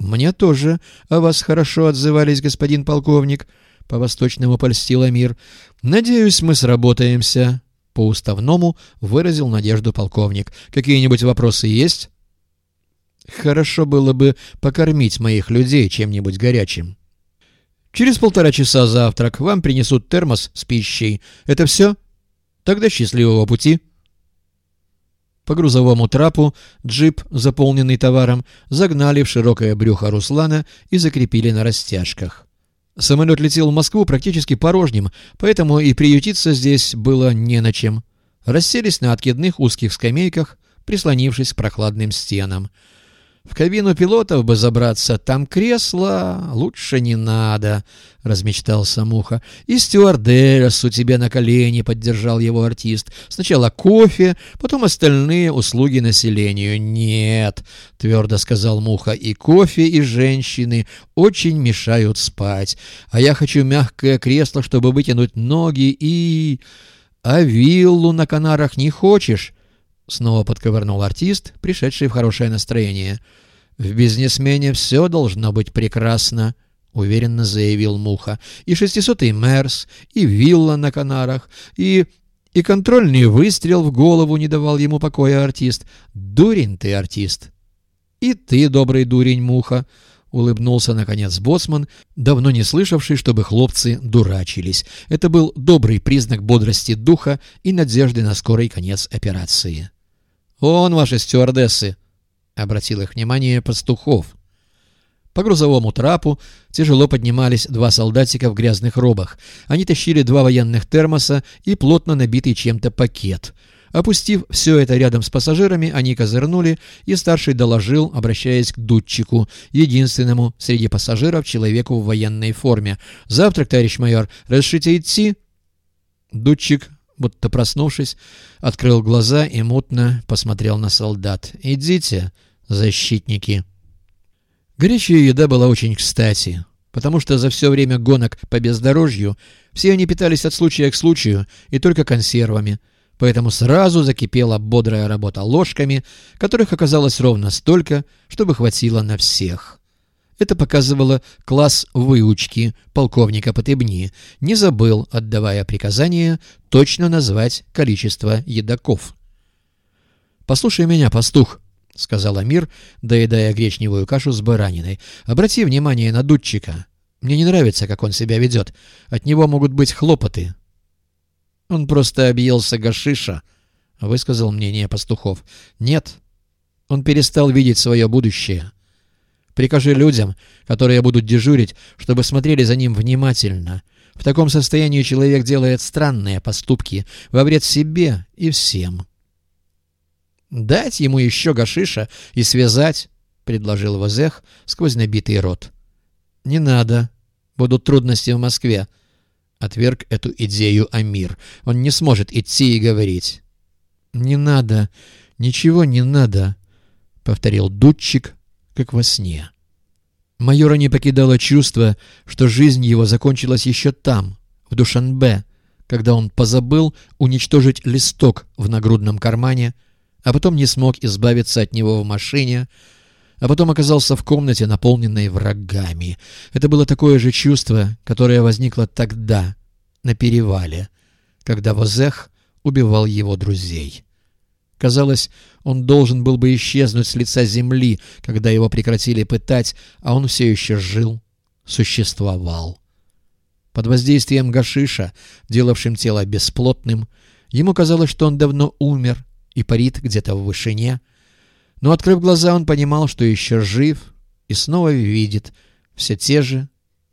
«Мне тоже о вас хорошо отзывались, господин полковник», — по-восточному польстил Амир. «Надеюсь, мы сработаемся». По-уставному выразил надежду полковник. «Какие-нибудь вопросы есть?» «Хорошо было бы покормить моих людей чем-нибудь горячим». «Через полтора часа завтрак. Вам принесут термос с пищей. Это все? Тогда счастливого пути». По грузовому трапу джип, заполненный товаром, загнали в широкое брюхо Руслана и закрепили на растяжках. Самолет летел в Москву практически порожним, поэтому и приютиться здесь было не на чем. Расселись на откидных узких скамейках, прислонившись к прохладным стенам. В кабину пилотов бы забраться, там кресло лучше не надо, — размечтался Муха. И стюардессу тебе на колени поддержал его артист. Сначала кофе, потом остальные услуги населению. Нет, — твердо сказал Муха, — и кофе, и женщины очень мешают спать. А я хочу мягкое кресло, чтобы вытянуть ноги и... А виллу на Канарах не хочешь? Снова подковырнул артист, пришедший в хорошее настроение. «В бизнесмене все должно быть прекрасно», — уверенно заявил Муха. «И шестисотый Мерс, и вилла на Канарах, и... и контрольный выстрел в голову не давал ему покоя артист. Дурень ты, артист!» «И ты, добрый дурень, Муха!» — улыбнулся, наконец, боцман, давно не слышавший, чтобы хлопцы дурачились. Это был добрый признак бодрости духа и надежды на скорый конец операции. «Вон ваши стюардессы!» — обратил их внимание пастухов. По грузовому трапу тяжело поднимались два солдатика в грязных робах. Они тащили два военных термоса и плотно набитый чем-то пакет. Опустив все это рядом с пассажирами, они козырнули, и старший доложил, обращаясь к дудчику, единственному среди пассажиров человеку в военной форме. «Завтрак, товарищ майор, разрешите идти?» Дудчик будто проснувшись, открыл глаза и мутно посмотрел на солдат. «Идите, защитники!» Горячая еда была очень кстати, потому что за все время гонок по бездорожью все они питались от случая к случаю и только консервами, поэтому сразу закипела бодрая работа ложками, которых оказалось ровно столько, чтобы хватило на всех. Это показывало класс выучки полковника Потебни. Не забыл, отдавая приказание, точно назвать количество едоков. «Послушай меня, пастух», — сказал Амир, доедая гречневую кашу с бараниной. «Обрати внимание на дудчика. Мне не нравится, как он себя ведет. От него могут быть хлопоты». «Он просто объелся гашиша», — высказал мнение пастухов. «Нет, он перестал видеть свое будущее». Прикажи людям, которые будут дежурить, чтобы смотрели за ним внимательно. В таком состоянии человек делает странные поступки во вред себе и всем. «Дать ему еще гашиша и связать», — предложил Возех сквозь набитый рот. «Не надо. Будут трудности в Москве», — отверг эту идею Амир. «Он не сможет идти и говорить». «Не надо. Ничего не надо», — повторил Дудчик, как во сне. Майора не покидало чувство, что жизнь его закончилась еще там, в Душанбе, когда он позабыл уничтожить листок в нагрудном кармане, а потом не смог избавиться от него в машине, а потом оказался в комнате, наполненной врагами. Это было такое же чувство, которое возникло тогда, на перевале, когда Возех убивал его друзей. Казалось, он должен был бы исчезнуть с лица земли, когда его прекратили пытать, а он все еще жил, существовал. Под воздействием гашиша, делавшим тело бесплотным, ему казалось, что он давно умер и парит где-то в вышине. Но, открыв глаза, он понимал, что еще жив и снова видит все те же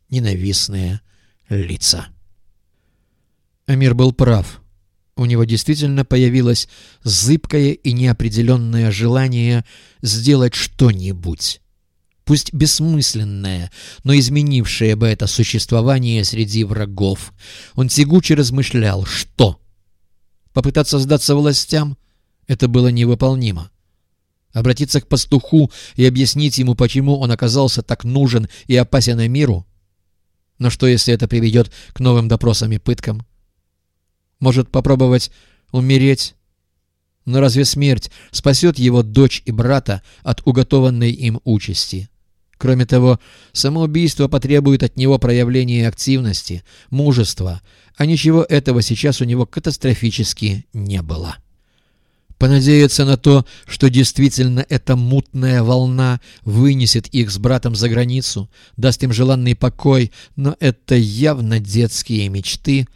ненавистные лица. Амир был прав. У него действительно появилось зыбкое и неопределенное желание сделать что-нибудь. Пусть бессмысленное, но изменившее бы это существование среди врагов. Он тягуче размышлял, что? Попытаться сдаться властям — это было невыполнимо. Обратиться к пастуху и объяснить ему, почему он оказался так нужен и опасен миру? Но что, если это приведет к новым допросам и пыткам? Может попробовать умереть? Но разве смерть спасет его дочь и брата от уготованной им участи? Кроме того, самоубийство потребует от него проявления активности, мужества, а ничего этого сейчас у него катастрофически не было. Понадеяться на то, что действительно эта мутная волна вынесет их с братом за границу, даст им желанный покой, но это явно детские мечты,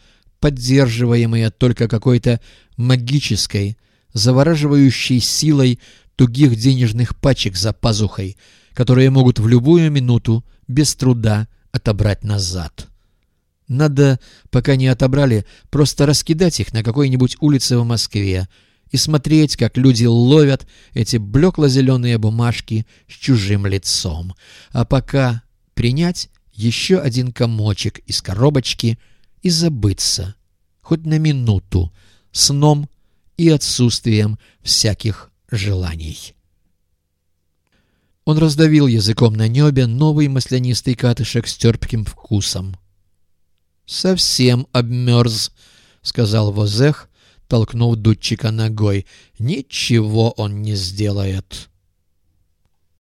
поддерживаемые только какой-то магической, завораживающей силой тугих денежных пачек за пазухой, которые могут в любую минуту без труда отобрать назад. Надо, пока не отобрали, просто раскидать их на какой-нибудь улице в Москве, и смотреть, как люди ловят эти блекло-зеленые бумажки с чужим лицом. А пока принять еще один комочек из коробочки и забыться, хоть на минуту, сном и отсутствием всяких желаний. Он раздавил языком на небе новый маслянистый катышек с терпким вкусом. «Совсем обмерз», — сказал Возех, толкнув дудчика ногой. «Ничего он не сделает».